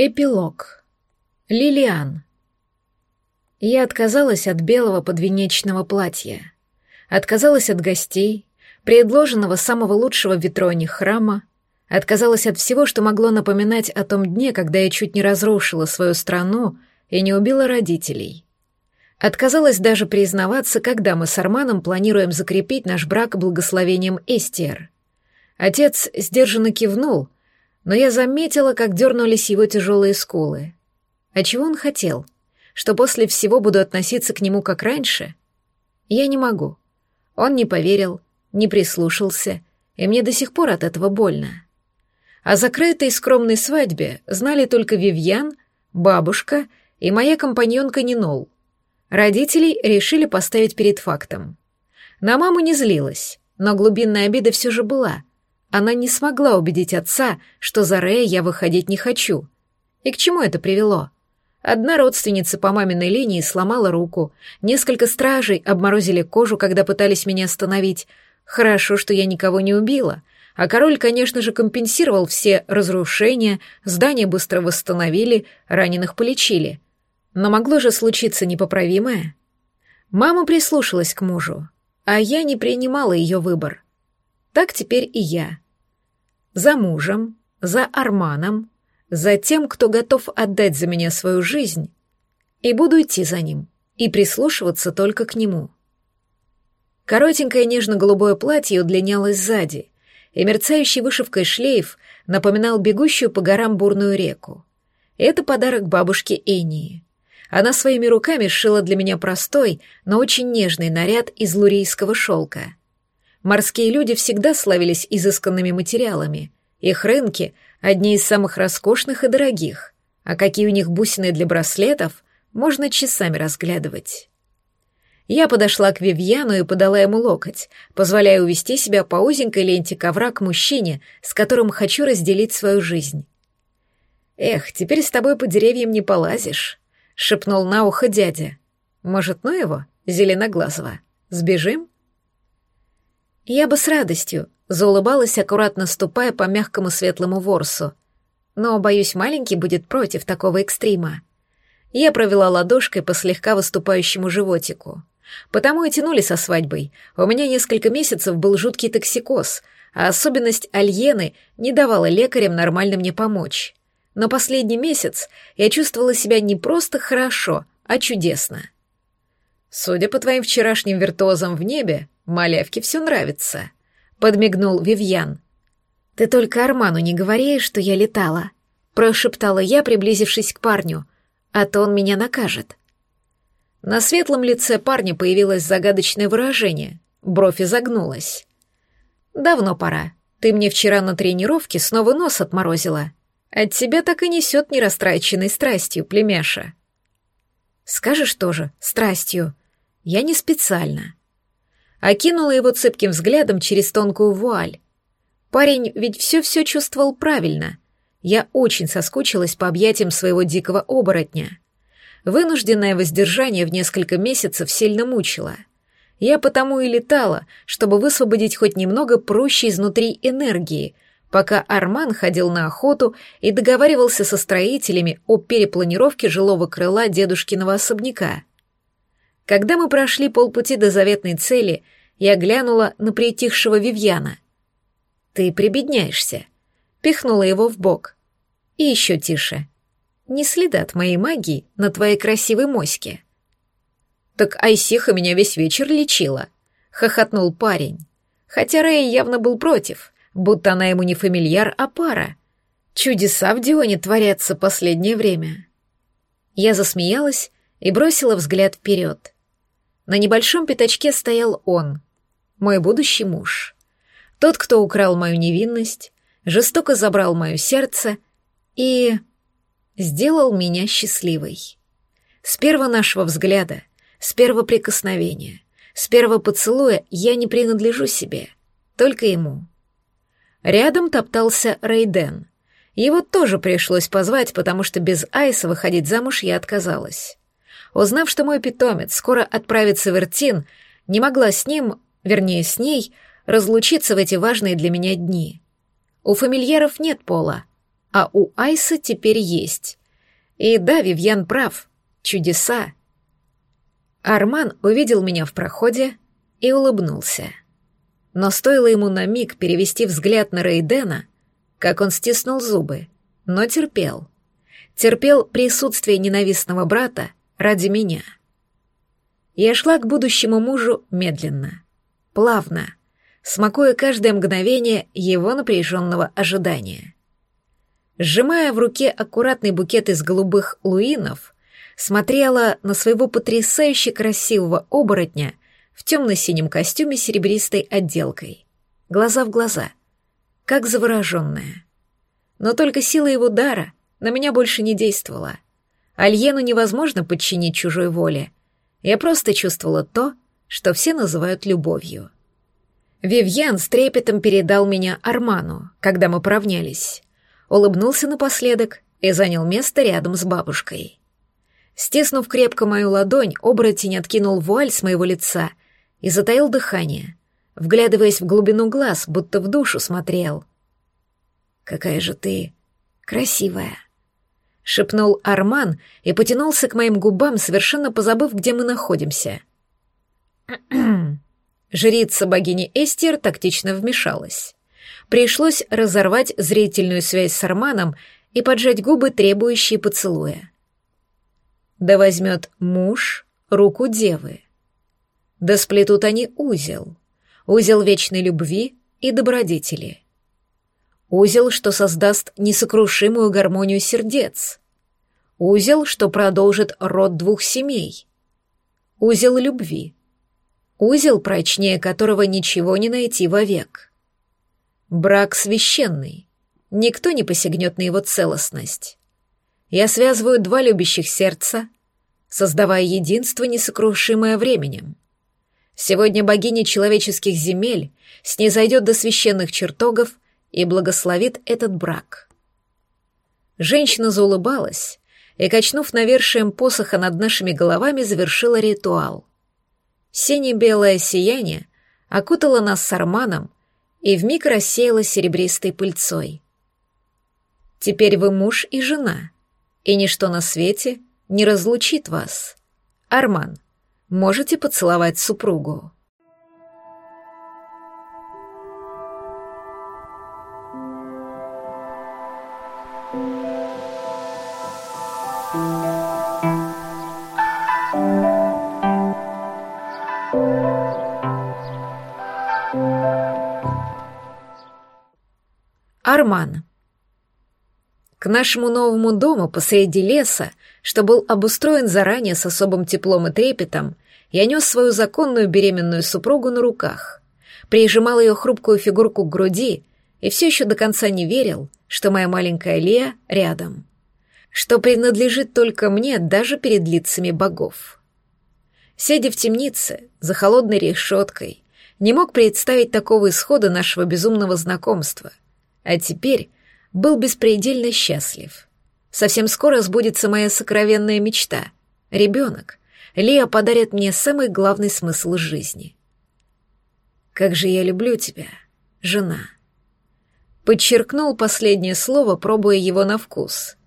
Эпилог. Лилиан. Я отказалась от белого подвенечного платья. Отказалась от гостей, предложенного самого лучшего в Ветроне храма, отказалась от всего, что могло напоминать о том дне, когда я чуть не разрушила свою страну и не убила родителей. Отказалась даже признаваться, когда мы с Арманом планируем закрепить наш брак благословением Эстер. Отец сдержанно кивнул — но я заметила, как дернулись его тяжелые скулы. А чего он хотел? Что после всего буду относиться к нему как раньше? Я не могу. Он не поверил, не прислушался, и мне до сих пор от этого больно. О закрытой скромной свадьбе знали только Вивьян, бабушка и моя компаньонка Нинол. Родителей решили поставить перед фактом. На маму не злилась, но глубинная обида все же была — она не смогла убедить отца, что за Рэя я выходить не хочу. И к чему это привело? Одна родственница по маминой линии сломала руку, несколько стражей обморозили кожу, когда пытались меня остановить. Хорошо, что я никого не убила. А король, конечно же, компенсировал все разрушения, здания быстро восстановили, раненых полечили. Но могло же случиться непоправимое. Мама прислушалась к мужу, а я не принимала ее выбор — так теперь и я. За мужем, за Арманом, за тем, кто готов отдать за меня свою жизнь, и буду идти за ним, и прислушиваться только к нему. Коротенькое нежно-голубое платье удлинялось сзади, и мерцающий вышивкой шлейф напоминал бегущую по горам бурную реку. Это подарок бабушке Энии. Она своими руками сшила для меня простой, но очень нежный наряд из лурийского шелка. Морские люди всегда славились изысканными материалами. Их рынки — одни из самых роскошных и дорогих. А какие у них бусины для браслетов, можно часами разглядывать. Я подошла к Вивьяну и подала ему локоть, позволяя увести себя по узенькой ленте ковра к мужчине, с которым хочу разделить свою жизнь. «Эх, теперь с тобой по деревьям не полазишь», — шепнул на ухо дядя. «Может, ну его, зеленоглазого? Сбежим?» Я бы с радостью заулыбалась, аккуратно ступая по мягкому светлому ворсу. Но, боюсь, маленький будет против такого экстрима. Я провела ладошкой по слегка выступающему животику. Потому и тянули со свадьбой. У меня несколько месяцев был жуткий токсикоз, а особенность альены не давала лекарям нормально мне помочь. Но последний месяц я чувствовала себя не просто хорошо, а чудесно. Судя по твоим вчерашним виртуозам в небе, Малявке все нравится», — подмигнул Вивьян. «Ты только Арману не говори, что я летала», — прошептала я, приблизившись к парню, «а то он меня накажет». На светлом лице парня появилось загадочное выражение, бровь изогнулась. «Давно пора. Ты мне вчера на тренировке снова нос отморозила. От тебя так и несет нерастраченной страстью, племяша». «Скажешь тоже, страстью. Я не специально» окинула его цепким взглядом через тонкую вуаль. Парень ведь все-все чувствовал правильно. Я очень соскучилась по объятиям своего дикого оборотня. Вынужденное воздержание в несколько месяцев сильно мучило. Я потому и летала, чтобы высвободить хоть немного прущей изнутри энергии, пока Арман ходил на охоту и договаривался со строителями о перепланировке жилого крыла дедушкиного особняка. Когда мы прошли полпути до заветной цели, я глянула на притихшего Вивьяна. «Ты прибедняешься», — пихнула его в бок. «И еще тише. Не следа моей магии на твоей красивой моське». «Так Айсиха меня весь вечер лечила», — хохотнул парень. Хотя Рэй явно был против, будто она ему не фамильяр, а пара. Чудеса в Дионе творятся последнее время. Я засмеялась и бросила взгляд вперед. На небольшом пятачке стоял он, мой будущий муж. Тот, кто украл мою невинность, жестоко забрал мое сердце и... сделал меня счастливой. С первого нашего взгляда, с первого прикосновения, с первого поцелуя я не принадлежу себе, только ему. Рядом топтался Рейден. Его тоже пришлось позвать, потому что без Айса выходить замуж я отказалась. Узнав, что мой питомец скоро отправится в Иртин, не могла с ним, вернее, с ней, разлучиться в эти важные для меня дни. У фамильяров нет пола, а у Айса теперь есть. И да, Вивьян прав. Чудеса. Арман увидел меня в проходе и улыбнулся. Но стоило ему на миг перевести взгляд на Рейдена, как он стиснул зубы, но терпел. Терпел присутствие ненавистного брата ради меня. Я шла к будущему мужу медленно, плавно, смакуя каждое мгновение его напряженного ожидания. Сжимая в руке аккуратный букет из голубых луинов, смотрела на своего потрясающе красивого оборотня в темно-синем костюме с серебристой отделкой. Глаза в глаза, как завороженная. Но только сила его дара на меня больше не действовала. Альену невозможно подчинить чужой воле. Я просто чувствовала то, что все называют любовью. Вивьян с трепетом передал меня Арману, когда мы поравнялись. Улыбнулся напоследок и занял место рядом с бабушкой. Стиснув крепко мою ладонь, оборотень откинул вуаль с моего лица и затаил дыхание, вглядываясь в глубину глаз, будто в душу смотрел. «Какая же ты красивая!» — шепнул Арман и потянулся к моим губам, совершенно позабыв, где мы находимся. Жрица богини Эстер тактично вмешалась. Пришлось разорвать зрительную связь с Арманом и поджать губы, требующие поцелуя. Да возьмет муж руку девы. Да сплетут они узел, узел вечной любви и добродетели. Узел, что создаст несокрушимую гармонию сердец. Узел, что продолжит род двух семей. Узел любви — узел, прочнее которого ничего не найти вовек. Брак священный, никто не посягнет на его целостность. Я связываю два любящих сердца, создавая единство, несокрушимое временем. Сегодня богиня человеческих земель снизойдет до священных чертогов и благословит этот брак. Женщина заулыбалась и, качнув навершием посоха над нашими головами, завершила ритуал. Сине-белое сияние окутало нас с Арманом и вмиг рассеяло серебристой пыльцой. Теперь вы муж и жена, и ничто на свете не разлучит вас. Арман, можете поцеловать супругу. Арман. К нашему новому дому посреди леса, что был обустроен заранее с особым теплом и трепетом, я нес свою законную беременную супругу на руках, прижимал ее хрупкую фигурку к груди и все еще до конца не верил, что моя маленькая Лея рядом, что принадлежит только мне даже перед лицами богов. Сидя в темнице, за холодной решеткой, не мог представить такого исхода нашего безумного знакомства — а теперь был беспредельно счастлив. Совсем скоро сбудется моя сокровенная мечта. Ребенок. Лия подарит мне самый главный смысл жизни. «Как же я люблю тебя, жена!» Подчеркнул последнее слово, пробуя его на вкус.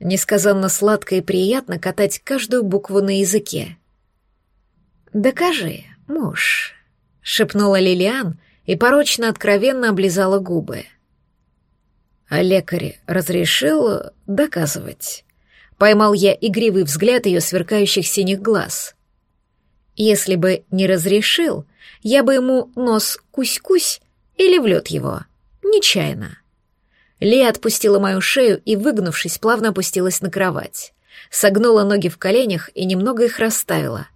Несказанно сладко и приятно катать каждую букву на языке. «Докажи, муж», — шепнула Лилиан и порочно откровенно облизала губы. А лекарь разрешил доказывать. Поймал я игривый взгляд ее сверкающих синих глаз. Если бы не разрешил, я бы ему нос кусь-кусь или в лед его. Нечаянно. Лия отпустила мою шею и, выгнувшись, плавно опустилась на кровать. Согнула ноги в коленях и немного их расставила.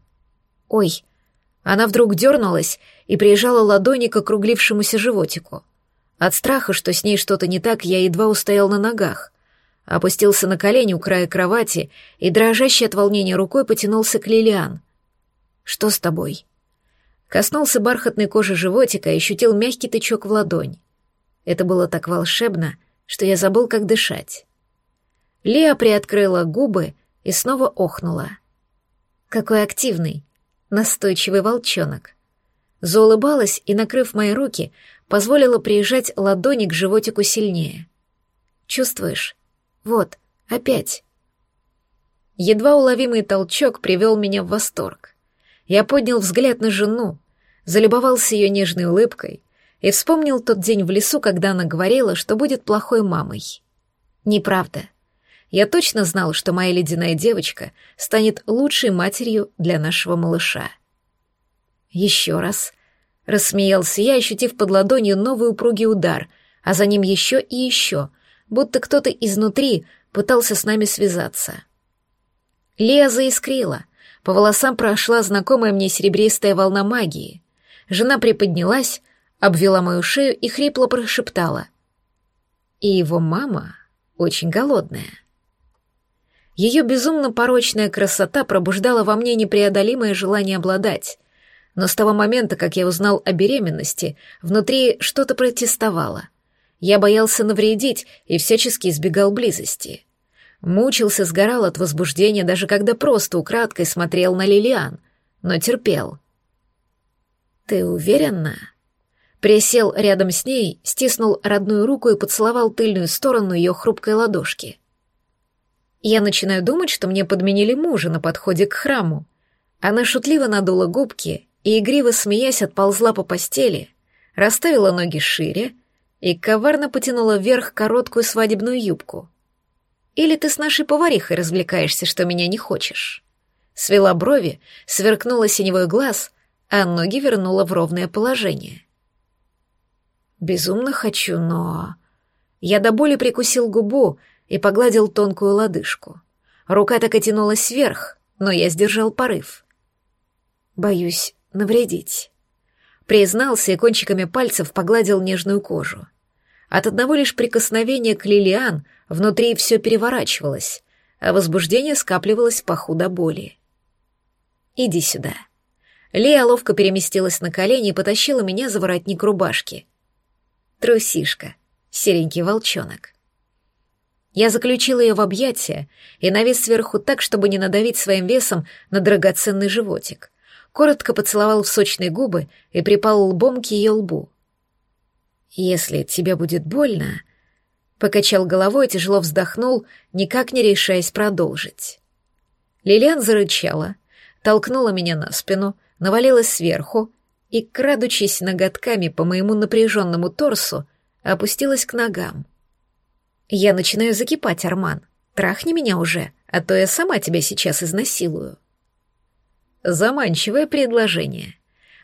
Ой, она вдруг дернулась и прижала ладони к округлившемуся животику — от страха, что с ней что-то не так, я едва устоял на ногах. Опустился на колени у края кровати и, дрожащий от волнения рукой, потянулся к Лилиан. «Что с тобой?» Коснулся бархатной кожи животика и ощутил мягкий тычок в ладонь. Это было так волшебно, что я забыл, как дышать. Леа приоткрыла губы и снова охнула. Какой активный, настойчивый волчонок. Заулыбалась и, накрыв мои руки, позволила приезжать ладони к животику сильнее. Чувствуешь? Вот, опять. Едва уловимый толчок привел меня в восторг. Я поднял взгляд на жену, залюбовался ее нежной улыбкой и вспомнил тот день в лесу, когда она говорила, что будет плохой мамой. Неправда. Я точно знал, что моя ледяная девочка станет лучшей матерью для нашего малыша. Еще раз. Рассмеялся я, ощутив под ладонью новый упругий удар, а за ним еще и еще, будто кто-то изнутри пытался с нами связаться. Лея заискрила. По волосам прошла знакомая мне серебристая волна магии. Жена приподнялась, обвела мою шею и хрипло прошептала. И его мама очень голодная. Ее безумно порочная красота пробуждала во мне непреодолимое желание обладать. Но с того момента, как я узнал о беременности, внутри что-то протестовало. Я боялся навредить и всячески избегал близости. Мучился, сгорал от возбуждения, даже когда просто украдкой смотрел на Лилиан, но терпел. «Ты уверена?» Присел рядом с ней, стиснул родную руку и поцеловал тыльную сторону ее хрупкой ладошки. Я начинаю думать, что мне подменили мужа на подходе к храму. Она шутливо надула губки и, игриво смеясь, отползла по постели, расставила ноги шире и коварно потянула вверх короткую свадебную юбку. Или ты с нашей поварихой развлекаешься, что меня не хочешь?» Свела брови, сверкнула синевой глаз, а ноги вернула в ровное положение. «Безумно хочу, но...» Я до боли прикусил губу и погладил тонкую лодыжку. Рука так и тянулась вверх, но я сдержал порыв. «Боюсь навредить». Признался и кончиками пальцев погладил нежную кожу. От одного лишь прикосновения к Лилиан внутри все переворачивалось, а возбуждение скапливалось по худо боли. «Иди сюда». Лия ловко переместилась на колени и потащила меня за воротник рубашки. Трусишка, серенький волчонок. Я заключила ее в объятия и навис сверху так, чтобы не надавить своим весом на драгоценный животик. Коротко поцеловал в сочные губы и припал лбом к ее лбу. «Если тебе будет больно...» Покачал головой и тяжело вздохнул, никак не решаясь продолжить. Лилиан зарычала, толкнула меня на спину, навалилась сверху и, крадучись ноготками по моему напряженному торсу, опустилась к ногам. «Я начинаю закипать, Арман. Трахни меня уже, а то я сама тебя сейчас изнасилую». Заманчивое предложение.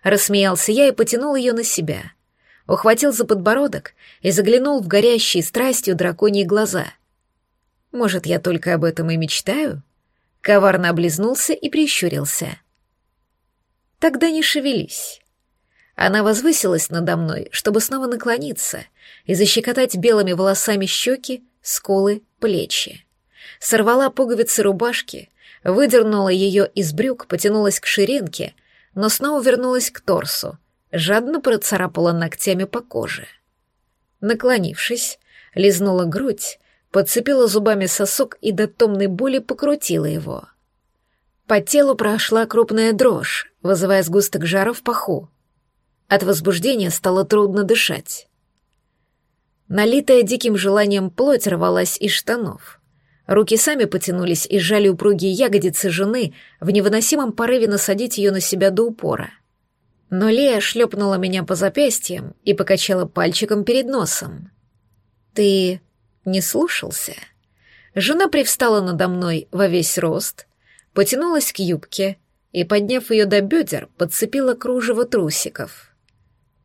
Рассмеялся я и потянул ее на себя ухватил за подбородок и заглянул в горящие страстью драконьи глаза. «Может, я только об этом и мечтаю?» Коварно облизнулся и прищурился. «Тогда не шевелись». Она возвысилась надо мной, чтобы снова наклониться и защекотать белыми волосами щеки, скулы, плечи. Сорвала пуговицы рубашки, выдернула ее из брюк, потянулась к ширинке, но снова вернулась к торсу, жадно процарапала ногтями по коже. Наклонившись, лизнула грудь, подцепила зубами сосок и до томной боли покрутила его. По телу прошла крупная дрожь, вызывая сгусток жара в паху. От возбуждения стало трудно дышать. Налитая диким желанием плоть рвалась из штанов. Руки сами потянулись и сжали упругие ягодицы жены в невыносимом порыве насадить ее на себя до упора — но Лея шлепнула меня по запястьям и покачала пальчиком перед носом. «Ты не слушался?» Жена привстала надо мной во весь рост, потянулась к юбке и, подняв ее до бедер, подцепила кружево трусиков.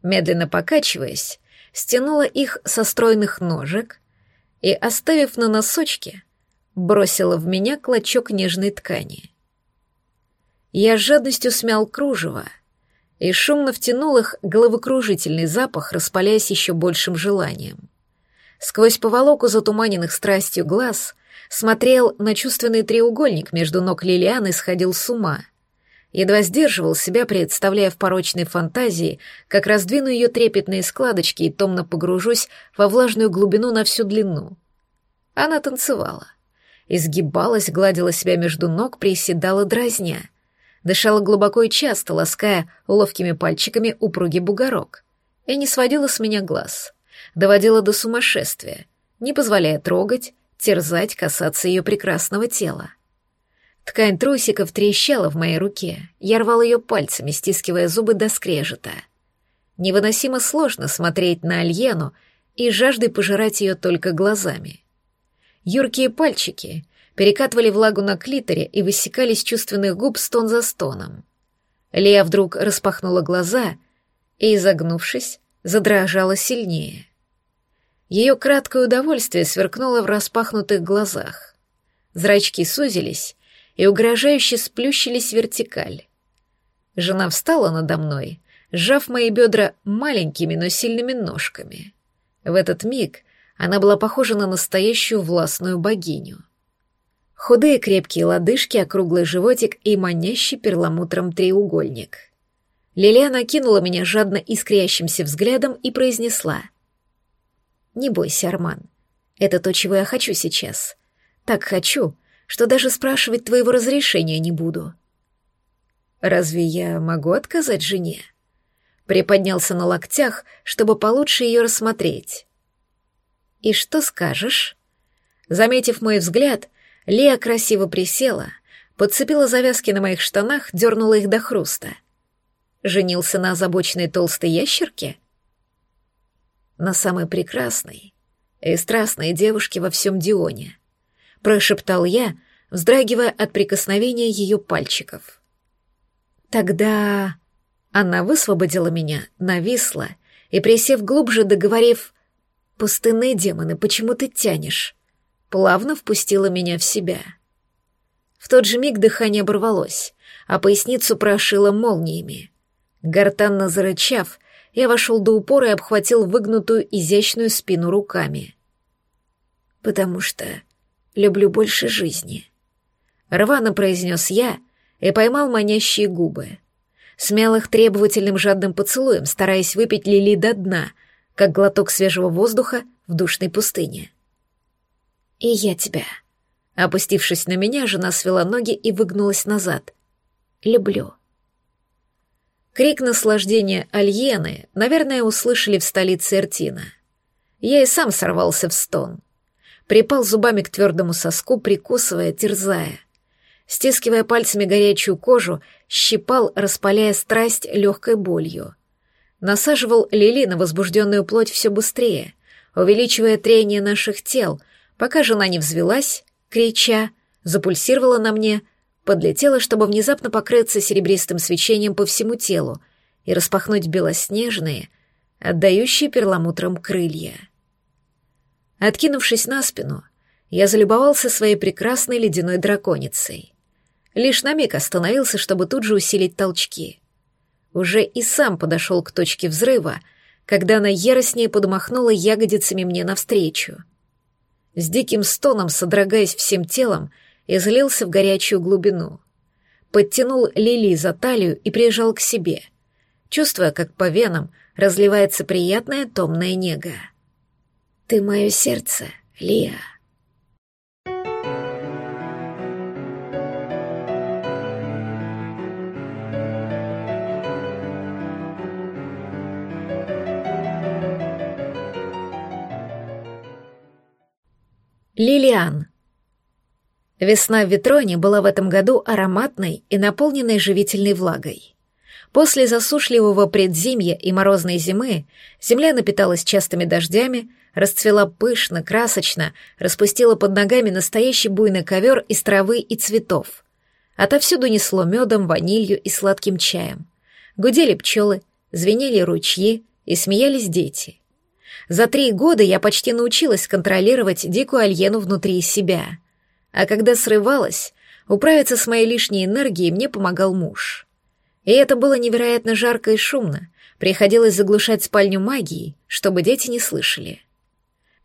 Медленно покачиваясь, стянула их со стройных ножек и, оставив на носочке, бросила в меня клочок нежной ткани. Я с жадностью смял кружево, и шумно втянул их головокружительный запах, распаляясь еще большим желанием. Сквозь поволоку затуманенных страстью глаз смотрел на чувственный треугольник между ног Лилианы и сходил с ума. Едва сдерживал себя, представляя в порочной фантазии, как раздвину ее трепетные складочки и томно погружусь во влажную глубину на всю длину. Она танцевала. Изгибалась, гладила себя между ног, приседала дразня — дышала глубоко и часто, лаская ловкими пальчиками упругий бугорок, и не сводила с меня глаз, доводила до сумасшествия, не позволяя трогать, терзать, касаться ее прекрасного тела. Ткань трусиков трещала в моей руке, я рвал ее пальцами, стискивая зубы до скрежета. Невыносимо сложно смотреть на Альену и жаждой пожирать ее только глазами. Юркие пальчики перекатывали влагу на клиторе и высекали с чувственных губ стон за стоном. Лея вдруг распахнула глаза и, изогнувшись, задрожала сильнее. Ее краткое удовольствие сверкнуло в распахнутых глазах. Зрачки сузились и угрожающе сплющились вертикаль. Жена встала надо мной, сжав мои бедра маленькими, но сильными ножками. В этот миг она была похожа на настоящую властную богиню. Худые крепкие лодыжки, округлый животик и манящий перламутром треугольник. Лилиана кинула меня жадно искрящимся взглядом и произнесла. «Не бойся, Арман. Это то, чего я хочу сейчас. Так хочу, что даже спрашивать твоего разрешения не буду». «Разве я могу отказать жене?» Приподнялся на локтях, чтобы получше ее рассмотреть. «И что скажешь?» Заметив мой взгляд, Лия красиво присела, подцепила завязки на моих штанах, дернула их до хруста — Женился на озабоченной толстой ящерке? На самой прекрасной и страстной девушке во всем Дионе, прошептал я, вздрагивая от прикосновения ее пальчиков. Тогда она высвободила меня, нависла и, присев глубже, договорив «Пустынные демоны, почему ты тянешь?» плавно впустила меня в себя. В тот же миг дыхание оборвалось, а поясницу прошило молниями. Гортанно зарычав, я вошел до упора и обхватил выгнутую изящную спину руками. «Потому что люблю больше жизни», — рвано произнес я и поймал манящие губы. Смял их требовательным жадным поцелуем, стараясь выпить Лили до дна, как глоток свежего воздуха в душной пустыне. «И я тебя». Опустившись на меня, жена свела ноги и выгнулась назад. «Люблю». Крик наслаждения Альены, наверное, услышали в столице Эртина. Я и сам сорвался в стон. Припал зубами к твердому соску, прикусывая, терзая. Стискивая пальцами горячую кожу, щипал, распаляя страсть легкой болью. Насаживал Лили на возбужденную плоть все быстрее, увеличивая трение наших тел, пока жена не взвелась, крича, запульсировала на мне — подлетела, чтобы внезапно покрыться серебристым свечением по всему телу и распахнуть белоснежные, отдающие перламутром крылья. Откинувшись на спину, я залюбовался своей прекрасной ледяной драконицей. Лишь на миг остановился, чтобы тут же усилить толчки. Уже и сам подошел к точке взрыва, когда она яростнее подмахнула ягодицами мне навстречу. С диким стоном, содрогаясь всем телом, и злился в горячую глубину. Подтянул Лили за талию и прижал к себе, чувствуя, как по венам разливается приятная томная нега. «Ты мое сердце, Лия», Лилиан. Весна в Ветроне была в этом году ароматной и наполненной живительной влагой. После засушливого предзимья и морозной зимы земля напиталась частыми дождями, расцвела пышно, красочно, распустила под ногами настоящий буйный ковер из травы и цветов. Отовсюду несло медом, ванилью и сладким чаем. Гудели пчелы, звенели ручьи и смеялись дети. За три года я почти научилась контролировать дикую альену внутри себя — а когда срывалась, управиться с моей лишней энергией мне помогал муж. И это было невероятно жарко и шумно, приходилось заглушать спальню магией, чтобы дети не слышали.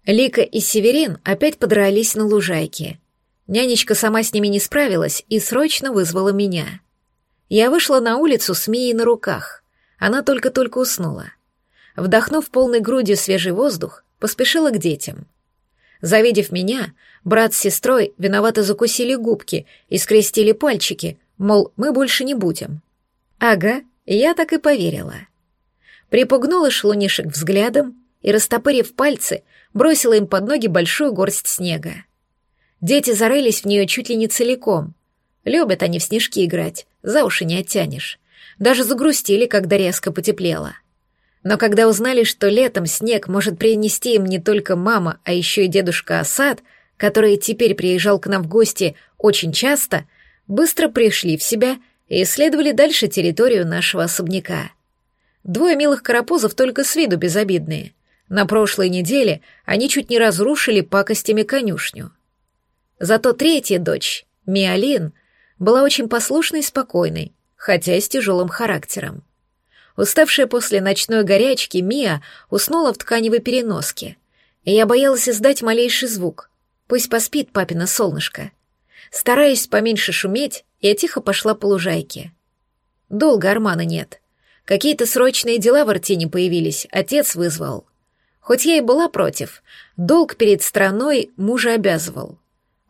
Лика и Северин опять подрались на лужайке. Нянечка сама с ними не справилась и срочно вызвала меня. Я вышла на улицу с Мией на руках. Она только-только уснула. Вдохнув полной грудью свежий воздух, поспешила к детям. Завидев меня, брат с сестрой виновато закусили губки и скрестили пальчики, мол, мы больше не будем. Ага, я так и поверила. Припугнула шлунишек взглядом и, растопырив пальцы, бросила им под ноги большую горсть снега. Дети зарылись в нее чуть ли не целиком. Любят они в снежки играть, за уши не оттянешь. Даже загрустили, когда резко потеплело. Но когда узнали, что летом снег может принести им не только мама, а еще и дедушка Асад, который теперь приезжал к нам в гости очень часто, быстро пришли в себя и исследовали дальше территорию нашего особняка. Двое милых карапузов только с виду безобидные. На прошлой неделе они чуть не разрушили пакостями конюшню. Зато третья дочь, Миалин, была очень послушной и спокойной, хотя и с тяжелым характером. Уставшая после ночной горячки, Мия уснула в тканевой переноске, и я боялась издать малейший звук. Пусть поспит папина солнышко. Стараясь поменьше шуметь, я тихо пошла по лужайке. Долго Армана нет. Какие-то срочные дела в Артине появились, отец вызвал. Хоть я и была против, долг перед страной мужа обязывал.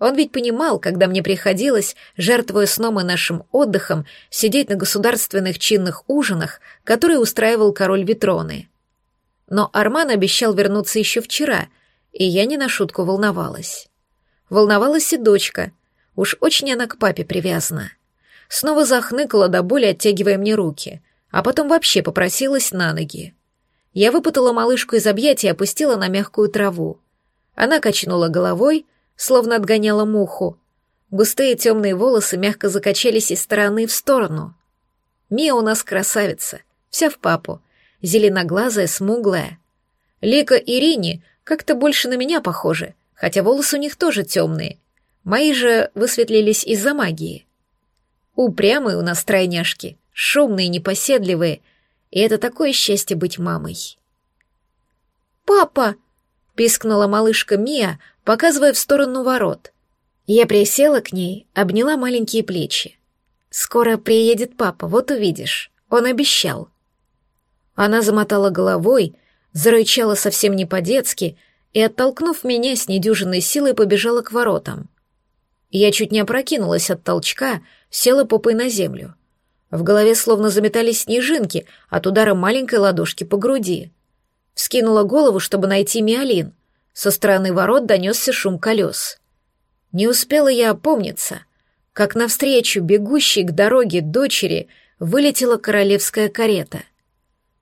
Он ведь понимал, когда мне приходилось, жертвуя сном и нашим отдыхом, сидеть на государственных чинных ужинах, которые устраивал король Витроны. Но Арман обещал вернуться еще вчера, и я не на шутку волновалась. Волновалась и дочка. Уж очень она к папе привязана. Снова захныкала до боли, оттягивая мне руки, а потом вообще попросилась на ноги. Я выпутала малышку из объятий и опустила на мягкую траву. Она качнула головой, словно отгоняла муху. Густые темные волосы мягко закачались из стороны в сторону. Мия у нас красавица, вся в папу, зеленоглазая, смуглая. Лика и Рини как-то больше на меня похожи, хотя волосы у них тоже темные. Мои же высветлились из-за магии. Упрямые у нас тройняшки, шумные, непоседливые, и это такое счастье быть мамой. «Папа!» — пискнула малышка Мия, показывая в сторону ворот. Я присела к ней, обняла маленькие плечи. «Скоро приедет папа, вот увидишь. Он обещал». Она замотала головой, зарычала совсем не по-детски и, оттолкнув меня с недюжинной силой, побежала к воротам. Я чуть не опрокинулась от толчка, села попой на землю. В голове словно заметались снежинки от удара маленькой ладошки по груди. Вскинула голову, чтобы найти Миолин. Со стороны ворот донесся шум колес. Не успела я опомниться, как навстречу бегущей к дороге дочери вылетела королевская карета.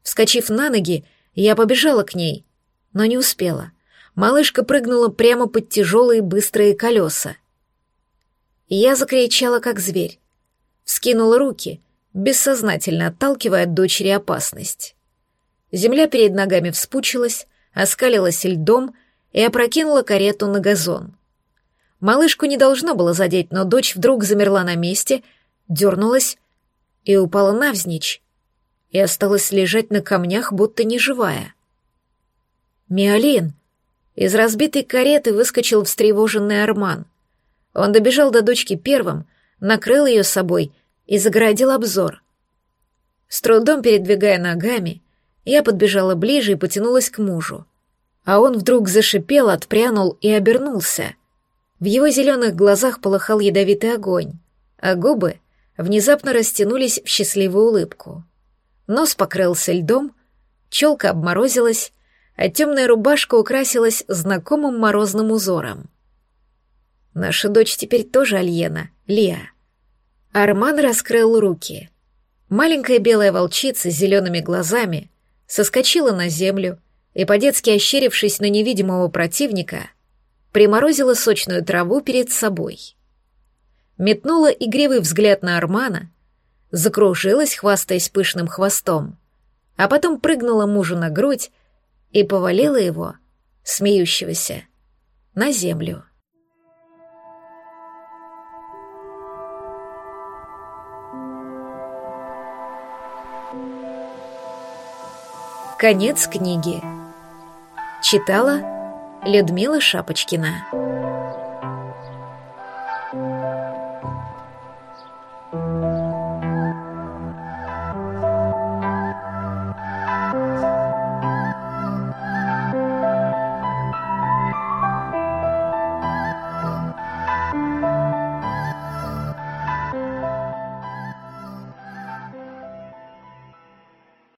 Вскочив на ноги, я побежала к ней, но не успела. Малышка прыгнула прямо под тяжелые быстрые колеса. Я закричала, как зверь. Вскинула руки, бессознательно отталкивая от дочери опасность. Земля перед ногами вспучилась, оскалилась льдом и опрокинула карету на газон. Малышку не должно было задеть, но дочь вдруг замерла на месте, дернулась и упала навзничь, и осталась лежать на камнях, будто неживая. «Миолин!» Из разбитой кареты выскочил встревоженный Арман. Он добежал до дочки первым, накрыл ее собой и загородил обзор. С трудом передвигая ногами, я подбежала ближе и потянулась к мужу а он вдруг зашипел, отпрянул и обернулся. В его зеленых глазах полыхал ядовитый огонь, а губы внезапно растянулись в счастливую улыбку. Нос покрылся льдом, челка обморозилась, а темная рубашка украсилась знакомым морозным узором. Наша дочь теперь тоже Альена, Лия. Арман раскрыл руки. Маленькая белая волчица с зелеными глазами соскочила на землю, и, по-детски ощерившись на невидимого противника, приморозила сочную траву перед собой. Метнула игривый взгляд на Армана, закружилась, хвастаясь пышным хвостом, а потом прыгнула мужу на грудь и повалила его, смеющегося, на землю. Конец книги. Читала Людмила Шапочкина.